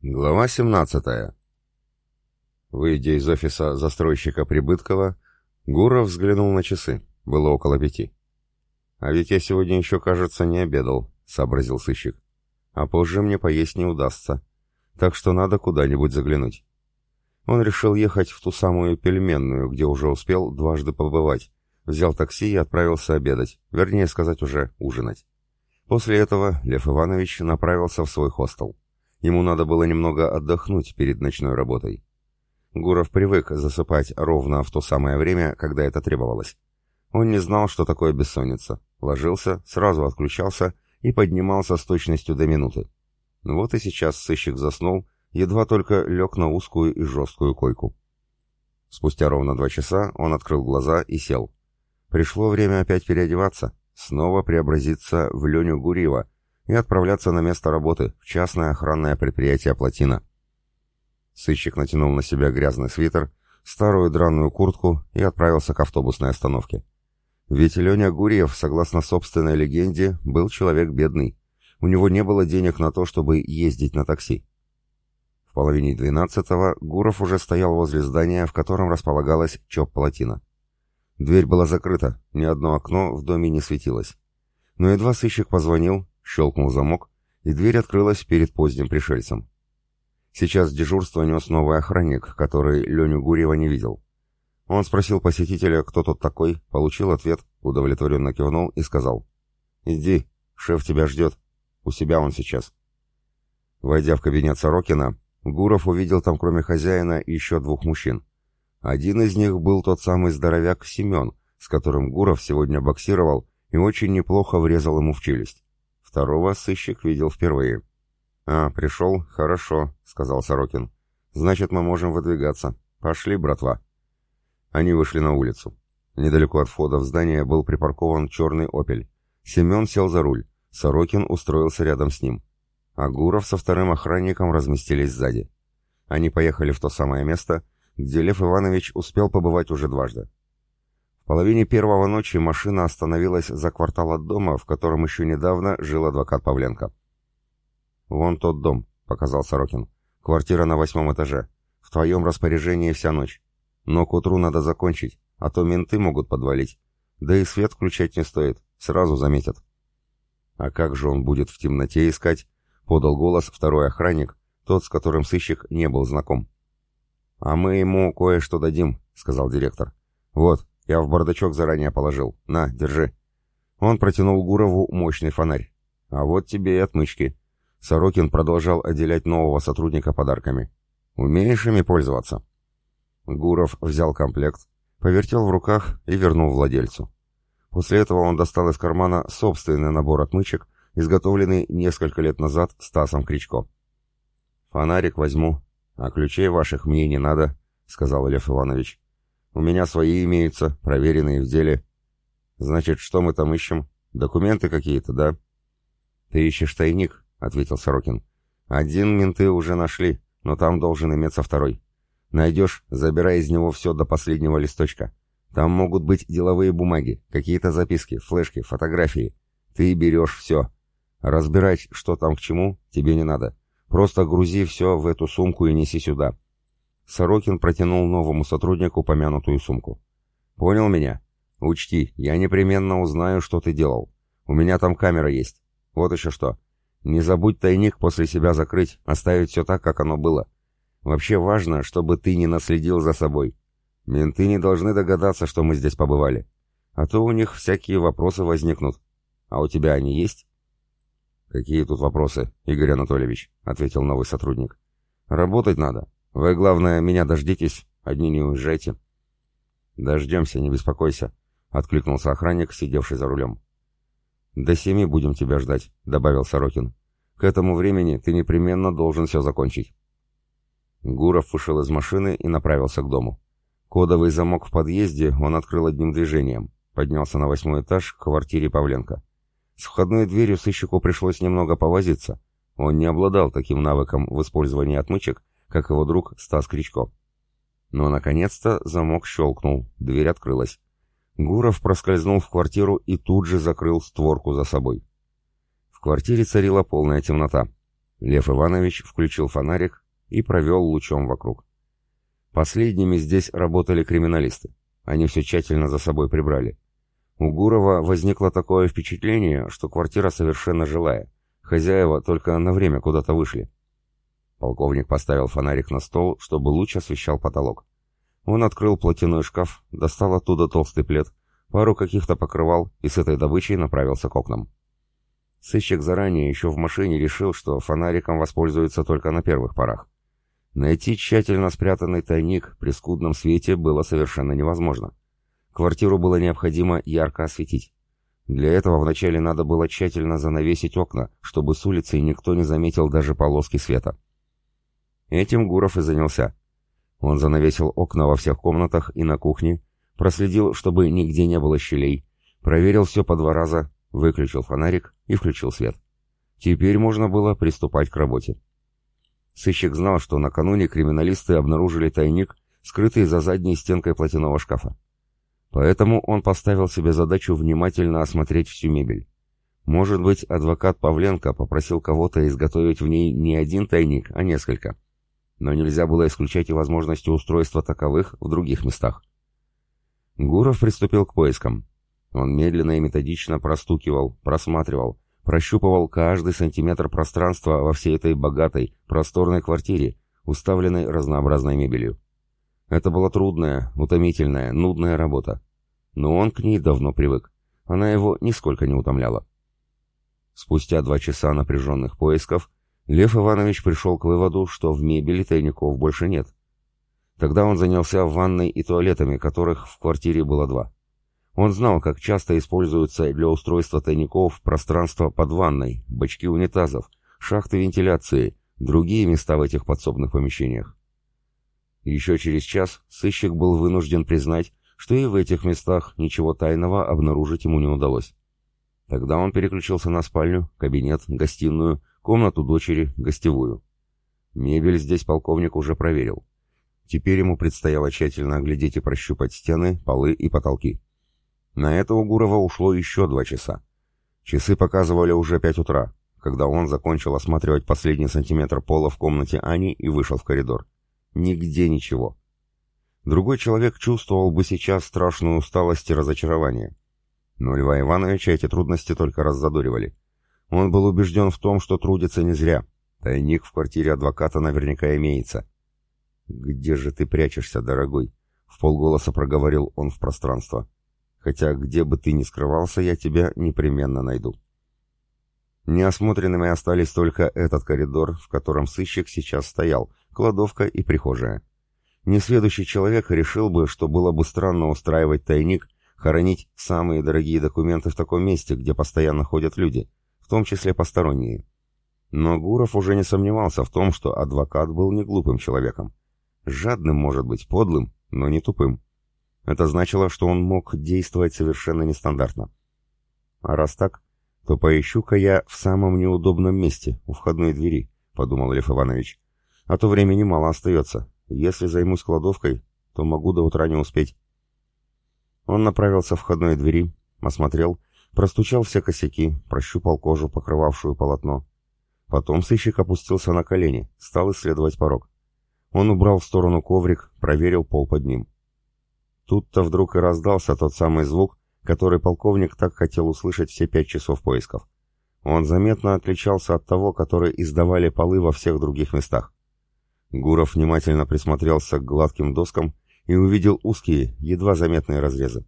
Глава 17. Выйдя из офиса застройщика Прибыткова, Гуров взглянул на часы. Было около пяти. «А ведь я сегодня еще, кажется, не обедал», — сообразил сыщик. «А позже мне поесть не удастся. Так что надо куда-нибудь заглянуть». Он решил ехать в ту самую пельменную, где уже успел дважды побывать. Взял такси и отправился обедать, вернее сказать уже ужинать. После этого Лев Иванович направился в свой хостел. Ему надо было немного отдохнуть перед ночной работой. Гуров привык засыпать ровно в то самое время, когда это требовалось. Он не знал, что такое бессонница. Ложился, сразу отключался и поднимался с точностью до минуты. Вот и сейчас сыщик заснул, едва только лег на узкую и жесткую койку. Спустя ровно два часа он открыл глаза и сел. Пришло время опять переодеваться, снова преобразиться в Леню Гурьева, и отправляться на место работы, в частное охранное предприятие «Плотина». Сыщик натянул на себя грязный свитер, старую драную куртку и отправился к автобусной остановке. Ведь Леня Гурьев, согласно собственной легенде, был человек бедный. У него не было денег на то, чтобы ездить на такси. В половине двенадцатого Гуров уже стоял возле здания, в котором располагалась ЧОП-плотина. Дверь была закрыта, ни одно окно в доме не светилось. Но едва сыщик позвонил, Щелкнул замок, и дверь открылась перед поздним пришельцем. Сейчас дежурство нес новый охранник, который Леню Гурьева не видел. Он спросил посетителя, кто тот такой, получил ответ, удовлетворенно кивнул и сказал. «Иди, шеф тебя ждет. У себя он сейчас». Войдя в кабинет Сорокина, Гуров увидел там кроме хозяина еще двух мужчин. Один из них был тот самый здоровяк Семен, с которым Гуров сегодня боксировал и очень неплохо врезал ему в челюсть. Второго сыщик видел впервые. «А, пришел? Хорошо», — сказал Сорокин. «Значит, мы можем выдвигаться. Пошли, братва». Они вышли на улицу. Недалеко от входа в здание был припаркован черный «Опель». Семен сел за руль. Сорокин устроился рядом с ним. А Гуров со вторым охранником разместились сзади. Они поехали в то самое место, где Лев Иванович успел побывать уже дважды половине первого ночи машина остановилась за квартал от дома, в котором еще недавно жил адвокат Павленко. «Вон тот дом», — показал Сорокин. «Квартира на восьмом этаже. В твоем распоряжении вся ночь. Но к утру надо закончить, а то менты могут подвалить. Да и свет включать не стоит, сразу заметят». «А как же он будет в темноте искать?» — подал голос второй охранник, тот, с которым сыщик не был знаком. «А мы ему кое-что дадим», — сказал директор. «Вот, я в бардачок заранее положил. На, держи». Он протянул Гурову мощный фонарь. «А вот тебе и отмычки». Сорокин продолжал отделять нового сотрудника подарками. «Умеешь ими пользоваться?» Гуров взял комплект, повертел в руках и вернул владельцу. После этого он достал из кармана собственный набор отмычек, изготовленный несколько лет назад Стасом Кричко. «Фонарик возьму, а ключей ваших мне не надо», — сказал Лев Иванович. У меня свои имеются, проверенные в деле. Значит, что мы там ищем? Документы какие-то, да? Ты ищешь тайник, ответил Сорокин. Один менты уже нашли, но там должен иметься второй. Найдешь, забирай из него все до последнего листочка. Там могут быть деловые бумаги, какие-то записки, флешки, фотографии. Ты берешь все. Разбирать, что там к чему, тебе не надо. Просто грузи все в эту сумку и неси сюда. Сорокин протянул новому сотруднику помянутую сумку. «Понял меня? Учти, я непременно узнаю, что ты делал. У меня там камера есть. Вот еще что. Не забудь тайник после себя закрыть, оставить все так, как оно было. Вообще важно, чтобы ты не наследил за собой. Менты не должны догадаться, что мы здесь побывали. А то у них всякие вопросы возникнут. А у тебя они есть?» «Какие тут вопросы, Игорь Анатольевич?» — ответил новый сотрудник. «Работать надо. Вы, главное, меня дождитесь, одни не уезжайте. Дождемся, не беспокойся, откликнулся охранник, сидевший за рулем. До семи будем тебя ждать, добавил Сорокин. К этому времени ты непременно должен все закончить. Гуров вышел из машины и направился к дому. Кодовый замок в подъезде он открыл одним движением. Поднялся на восьмой этаж к квартире Павленко. С входной дверью сыщику пришлось немного повозиться. Он не обладал таким навыком в использовании отмычек, как его друг Стас Кричко. Но, наконец-то, замок щелкнул, дверь открылась. Гуров проскользнул в квартиру и тут же закрыл створку за собой. В квартире царила полная темнота. Лев Иванович включил фонарик и провел лучом вокруг. Последними здесь работали криминалисты. Они все тщательно за собой прибрали. У Гурова возникло такое впечатление, что квартира совершенно жилая. Хозяева только на время куда-то вышли. Полковник поставил фонарик на стол, чтобы луч освещал потолок. Он открыл платяной шкаф, достал оттуда толстый плед, пару каких-то покрывал и с этой добычей направился к окнам. Сыщик заранее еще в машине решил, что фонариком воспользуется только на первых порах. Найти тщательно спрятанный тайник при скудном свете было совершенно невозможно. Квартиру было необходимо ярко осветить. Для этого вначале надо было тщательно занавесить окна, чтобы с улицы никто не заметил даже полоски света. Этим Гуров и занялся. Он занавесил окна во всех комнатах и на кухне, проследил, чтобы нигде не было щелей, проверил все по два раза, выключил фонарик и включил свет. Теперь можно было приступать к работе. Сыщик знал, что накануне криминалисты обнаружили тайник, скрытый за задней стенкой платяного шкафа. Поэтому он поставил себе задачу внимательно осмотреть всю мебель. Может быть, адвокат Павленко попросил кого-то изготовить в ней не один тайник, а несколько. Но нельзя было исключать и возможности устройства таковых в других местах. Гуров приступил к поискам. Он медленно и методично простукивал, просматривал, прощупывал каждый сантиметр пространства во всей этой богатой, просторной квартире, уставленной разнообразной мебелью. Это была трудная, утомительная, нудная работа. Но он к ней давно привык. Она его нисколько не утомляла. Спустя два часа напряженных поисков Лев Иванович пришел к выводу, что в мебели тайников больше нет. Тогда он занялся ванной и туалетами, которых в квартире было два. Он знал, как часто используются для устройства тайников пространство под ванной, бачки унитазов, шахты вентиляции, другие места в этих подсобных помещениях. Еще через час сыщик был вынужден признать, что и в этих местах ничего тайного обнаружить ему не удалось. Тогда он переключился на спальню, кабинет, гостиную, комнату дочери, гостевую. Мебель здесь полковник уже проверил. Теперь ему предстояло тщательно оглядеть и прощупать стены, полы и потолки. На это у Гурова ушло еще два часа. Часы показывали уже пять утра, когда он закончил осматривать последний сантиметр пола в комнате Ани и вышел в коридор. Нигде ничего. Другой человек чувствовал бы сейчас страшную усталость и разочарование. Но Льва Ивановича эти трудности только раззадоривали. Он был убежден в том, что трудится не зря. Тайник в квартире адвоката наверняка имеется. «Где же ты прячешься, дорогой?» — в полголоса проговорил он в пространство хотя где бы ты ни скрывался, я тебя непременно найду. Неосмотренными остались только этот коридор, в котором сыщик сейчас стоял, кладовка и прихожая. Несведущий человек решил бы, что было бы странно устраивать тайник, хоронить самые дорогие документы в таком месте, где постоянно ходят люди, в том числе посторонние. Но Гуров уже не сомневался в том, что адвокат был не глупым человеком. Жадным, может быть, подлым, но не тупым. Это значило, что он мог действовать совершенно нестандартно. А раз так, то поищу-ка я в самом неудобном месте, у входной двери, подумал Лев Иванович. А то времени мало остается. Если займусь кладовкой, то могу до утра не успеть. Он направился в входной двери, осмотрел, простучал все косяки, прощупал кожу, покрывавшую полотно. Потом сыщик опустился на колени, стал исследовать порог. Он убрал в сторону коврик, проверил пол под ним. Тут-то вдруг и раздался тот самый звук, который полковник так хотел услышать все пять часов поисков. Он заметно отличался от того, который издавали полы во всех других местах. Гуров внимательно присмотрелся к гладким доскам и увидел узкие, едва заметные разрезы.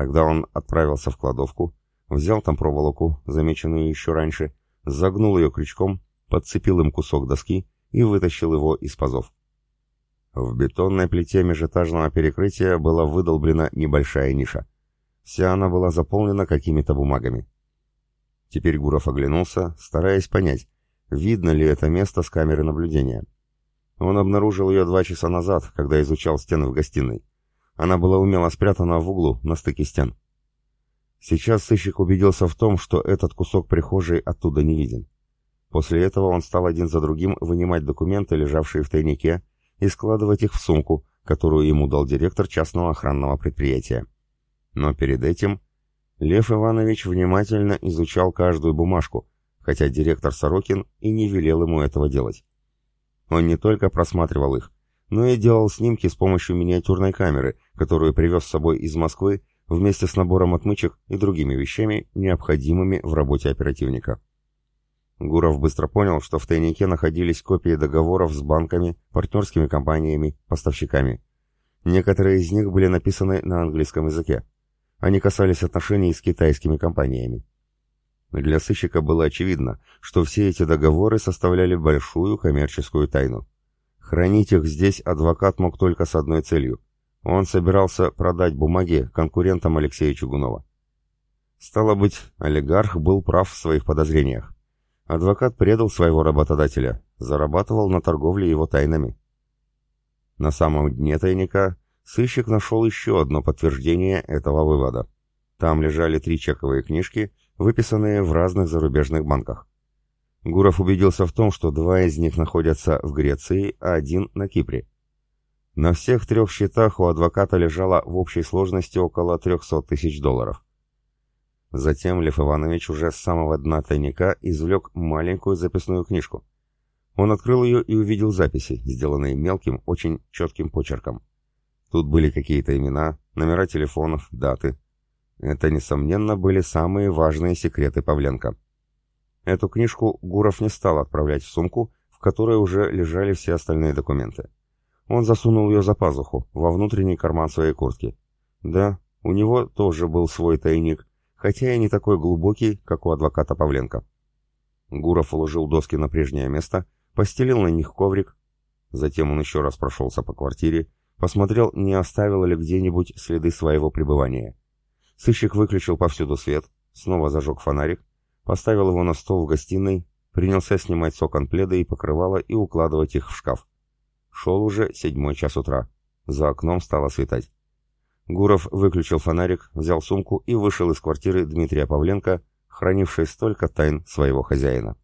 Тогда он отправился в кладовку, взял там проволоку, замеченную еще раньше, загнул ее крючком, подцепил им кусок доски и вытащил его из пазов. В бетонной плите межэтажного перекрытия была выдолблена небольшая ниша. Вся она была заполнена какими-то бумагами. Теперь Гуров оглянулся, стараясь понять, видно ли это место с камеры наблюдения. Он обнаружил ее два часа назад, когда изучал стены в гостиной. Она была умело спрятана в углу, на стыке стен. Сейчас сыщик убедился в том, что этот кусок прихожей оттуда не виден. После этого он стал один за другим вынимать документы, лежавшие в тайнике, и складывать их в сумку, которую ему дал директор частного охранного предприятия. Но перед этим Лев Иванович внимательно изучал каждую бумажку, хотя директор Сорокин и не велел ему этого делать. Он не только просматривал их, но и делал снимки с помощью миниатюрной камеры, которую привез с собой из Москвы вместе с набором отмычек и другими вещами, необходимыми в работе оперативника. Гуров быстро понял, что в тайнике находились копии договоров с банками, партнерскими компаниями, поставщиками. Некоторые из них были написаны на английском языке. Они касались отношений с китайскими компаниями. Для сыщика было очевидно, что все эти договоры составляли большую коммерческую тайну. Хранить их здесь адвокат мог только с одной целью. Он собирался продать бумаги конкурентам Алексея Чугунова. Стало быть, олигарх был прав в своих подозрениях. Адвокат предал своего работодателя, зарабатывал на торговле его тайнами. На самом дне тайника сыщик нашел еще одно подтверждение этого вывода. Там лежали три чековые книжки, выписанные в разных зарубежных банках. Гуров убедился в том, что два из них находятся в Греции, а один на Кипре. На всех трех счетах у адвоката лежало в общей сложности около 300 тысяч долларов. Затем Лев Иванович уже с самого дна тайника извлек маленькую записную книжку. Он открыл ее и увидел записи, сделанные мелким, очень четким почерком. Тут были какие-то имена, номера телефонов, даты. Это, несомненно, были самые важные секреты Павленко. Эту книжку Гуров не стал отправлять в сумку, в которой уже лежали все остальные документы. Он засунул ее за пазуху, во внутренний карман своей куртки. Да, у него тоже был свой тайник, хотя и не такой глубокий, как у адвоката Павленко. Гуров уложил доски на прежнее место, постелил на них коврик. Затем он еще раз прошелся по квартире, посмотрел, не оставил ли где-нибудь следы своего пребывания. Сыщик выключил повсюду свет, снова зажег фонарик, поставил его на стол в гостиной, принялся снимать с окон пледа и покрывала и укладывать их в шкаф. Шел уже седьмой час утра. За окном стало светать. Гуров выключил фонарик, взял сумку и вышел из квартиры Дмитрия Павленко, хранившей столько тайн своего хозяина.